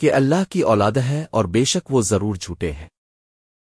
کہ اللہ کی اولاد ہے اور بے شک وہ ضرور جھوٹے ہیں۔